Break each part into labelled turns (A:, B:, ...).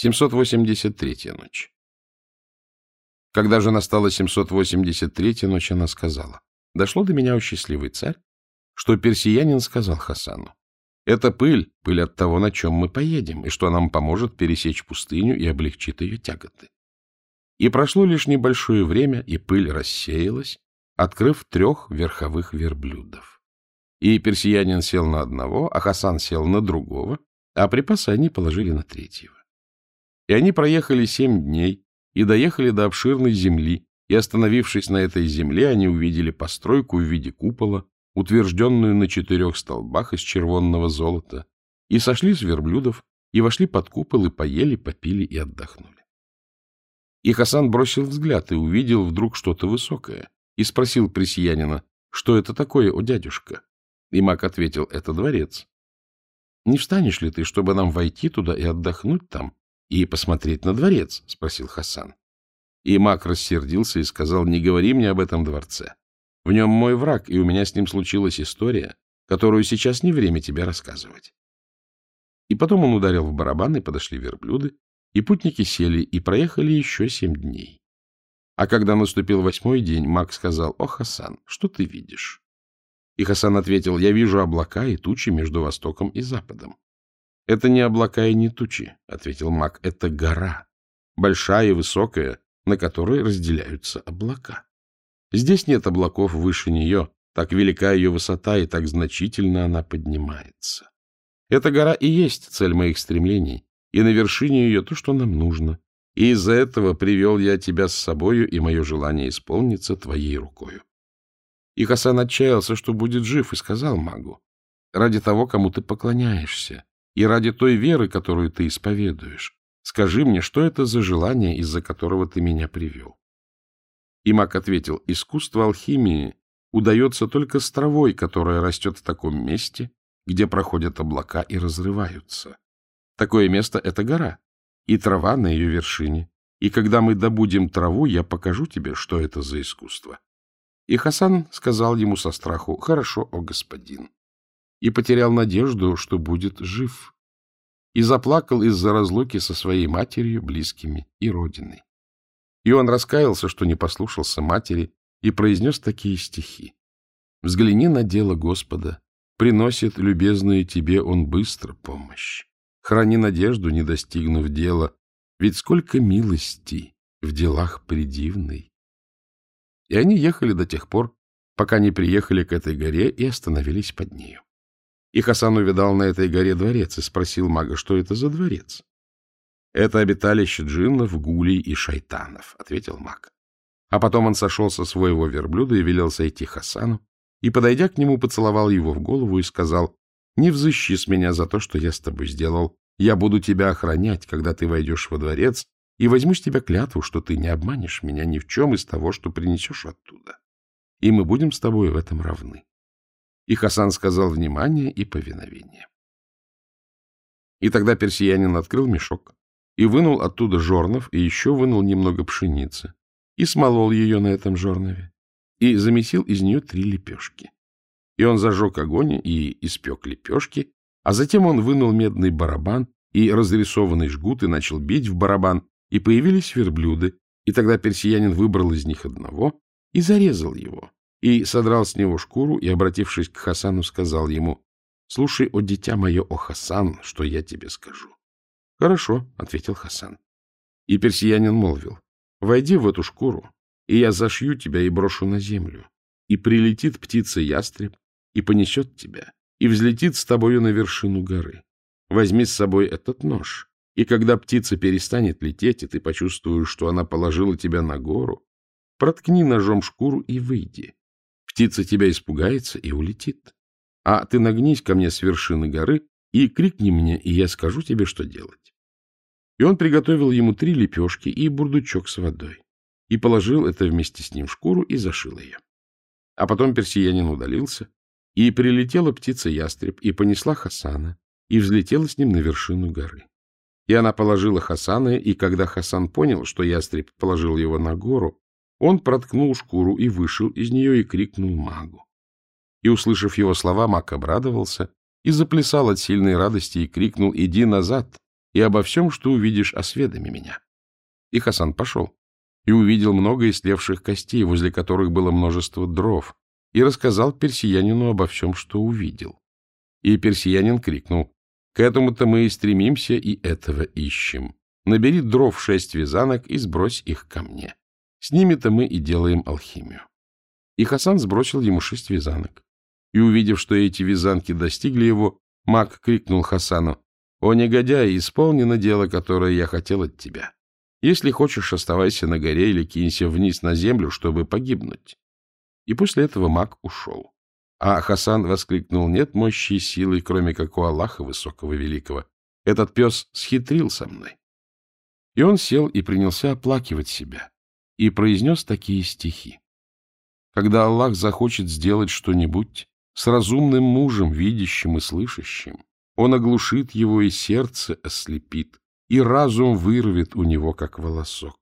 A: 783-я ночь. Когда же настала 783-я ночь, она сказала, «Дошло до меня, о счастливый царь, что персиянин сказал Хасану, «Это пыль, пыль от того, на чем мы поедем, и что нам поможет пересечь пустыню и облегчит ее тяготы». И прошло лишь небольшое время, и пыль рассеялась, открыв трех верховых верблюдов. И персиянин сел на одного, а Хасан сел на другого, а припасы они положили на третьего. И они проехали семь дней и доехали до обширной земли, и, остановившись на этой земле, они увидели постройку в виде купола, утвержденную на четырех столбах из червонного золота, и сошли с верблюдов, и вошли под купол, и поели, попили и отдохнули. И Хасан бросил взгляд и увидел вдруг что-то высокое, и спросил пресиянина, что это такое, о дядюшка? И маг ответил, это дворец. Не встанешь ли ты, чтобы нам войти туда и отдохнуть там, и посмотреть на дворец? — спросил Хасан. И маг рассердился и сказал, не говори мне об этом дворце. В нем мой враг, и у меня с ним случилась история, которую сейчас не время тебе рассказывать. И потом он ударил в барабан, и подошли верблюды, и путники сели, и проехали еще семь дней. А когда наступил восьмой день, маг сказал, «О, Хасан, что ты видишь?» И Хасан ответил, «Я вижу облака и тучи между востоком и западом. — Это не облака и не тучи, — ответил маг, — это гора, большая и высокая, на которой разделяются облака. Здесь нет облаков выше нее, так велика ее высота и так значительно она поднимается. Эта гора и есть цель моих стремлений, и на вершине ее то, что нам нужно. И из-за этого привел я тебя с собою, и мое желание исполнится твоей рукою. И Хасан отчаялся, что будет жив, и сказал магу, ради того, кому ты поклоняешься, и ради той веры, которую ты исповедуешь. Скажи мне, что это за желание, из-за которого ты меня привел? И маг ответил, искусство алхимии удается только с травой, которая растет в таком месте, где проходят облака и разрываются. Такое место — это гора, и трава на ее вершине. И когда мы добудем траву, я покажу тебе, что это за искусство. И Хасан сказал ему со страху, «Хорошо, о господин» и потерял надежду, что будет жив, и заплакал из-за разлуки со своей матерью, близкими и родиной. И он раскаялся, что не послушался матери, и произнес такие стихи. «Взгляни на дело Господа, приносит любезную тебе он быстро помощь. Храни надежду, не достигнув дела, ведь сколько милости в делах придивной». И они ехали до тех пор, пока не приехали к этой горе и остановились под нею. И Хасан увидал на этой горе дворец и спросил мага, что это за дворец. — Это обиталище джиннов, гулей и шайтанов, — ответил маг. А потом он сошел со своего верблюда и велел сойти Хасану, и, подойдя к нему, поцеловал его в голову и сказал, «Не взыщи с меня за то, что я с тобой сделал. Я буду тебя охранять, когда ты войдешь во дворец, и возьму с тебя клятву, что ты не обманешь меня ни в чем из того, что принесешь оттуда. И мы будем с тобой в этом равны». И Хасан сказал внимание и повиновение. И тогда персиянин открыл мешок и вынул оттуда жорнов, и еще вынул немного пшеницы, и смолол ее на этом жорнове, и замесил из нее три лепешки. И он зажег огонь и испек лепешки, а затем он вынул медный барабан и разрисованный жгут и начал бить в барабан, и появились верблюды, и тогда персиянин выбрал из них одного и зарезал его, и содрал с него шкуру и, обратившись к Хасану, сказал ему, «Слушай, о дитя мое, о Хасан, что я тебе скажу». «Хорошо», — ответил Хасан. И персиянин молвил, «Войди в эту шкуру, и я зашью тебя и брошу на землю, и прилетит птица-ястреб, и понесет тебя, и взлетит с тобою на вершину горы. Возьми с собой этот нож, и когда птица перестанет лететь, и ты почувствуешь, что она положила тебя на гору, проткни ножом шкуру и выйди. Птица тебя испугается и улетит. А ты нагнись ко мне с вершины горы и крикни мне, и я скажу тебе, что делать. И он приготовил ему три лепешки и бурдучок с водой, и положил это вместе с ним в шкуру и зашил ее. А потом персиянин удалился, и прилетела птица-ястреб, и понесла Хасана, и взлетела с ним на вершину горы. И она положила Хасана, и когда Хасан понял, что ястреб положил его на гору, он проткнул шкуру и вышел из нее и крикнул магу. И, услышав его слова, маг обрадовался и заплясал от сильной радости и крикнул «Иди назад! и обо всем, что увидишь, осведоми меня. И Хасан пошел, и увидел много истлевших костей, возле которых было множество дров, и рассказал персиянину обо всем, что увидел. И персиянин крикнул, «К этому-то мы и стремимся, и этого ищем. Набери дров шесть вязанок и сбрось их ко мне. С ними-то мы и делаем алхимию». И Хасан сбросил ему шесть вязанок. И, увидев, что эти вязанки достигли его, маг крикнул Хасану, «О, негодяй, исполнено дело, которое я хотел от тебя. Если хочешь, оставайся на горе или кинься вниз на землю, чтобы погибнуть». И после этого маг ушел. А Хасан воскликнул, «Нет мощи и силы, кроме как у Аллаха Высокого Великого. Этот пес схитрил со мной». И он сел и принялся оплакивать себя, и произнес такие стихи. Когда Аллах захочет сделать что-нибудь с разумным мужем, видящим и слышащим, он оглушит его и сердце ослепит, и разум вырвет у него, как волосок.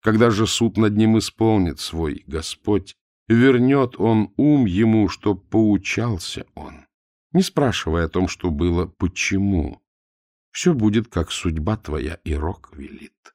A: Когда же суд над ним исполнит свой Господь, вернет он ум ему, чтоб поучался он, не спрашивая о том, что было почему. Все будет, как судьба твоя и рок велит.